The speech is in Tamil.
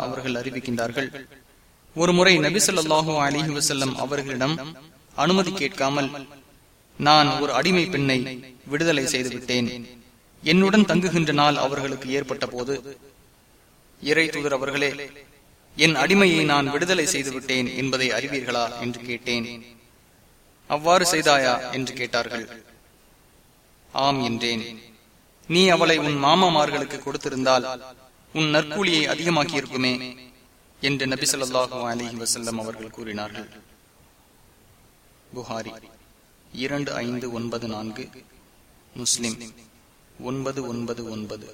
அவர்கள் அறிவிக்கின்றார்கள் ஒரு முறை நபிசல்லாஹு அலிஹி வசல்லம் அவர்களிடம் அனுமதி கேட்காமல் நான் ஒரு அடிமை பெண்ணை விடுதலை செய்துவிட்டேன். என்னுடன் தங்குகின்ற நாள் அவர்களுக்கு ஏற்பட்ட போது இறை தூதர் அவர்களே என் அடிமையை நான் விடுதலை செய்துவிட்டேன் என்பதை அறிவீர்களா? என்று கேட்டேன். அவ்வாறு செய்தாயா? என்று கேட்டார்கள். ஆம் என்றேன். நீ அவளை உன் மாமாமார்களுக்கு கொடுத்திருந்தால் உன் நற்கூலியை அதிகமாக்கி இருக்குமே என்று நபி சொல்லாஹு அலிஹி வசல்லம் அவர்கள் கூறினார்கள். புகாரி இரண்டு ஐந்து ஒன்பது நான்கு முஸ்லிம் ஒன்பது ஒன்பது ஒன்பது.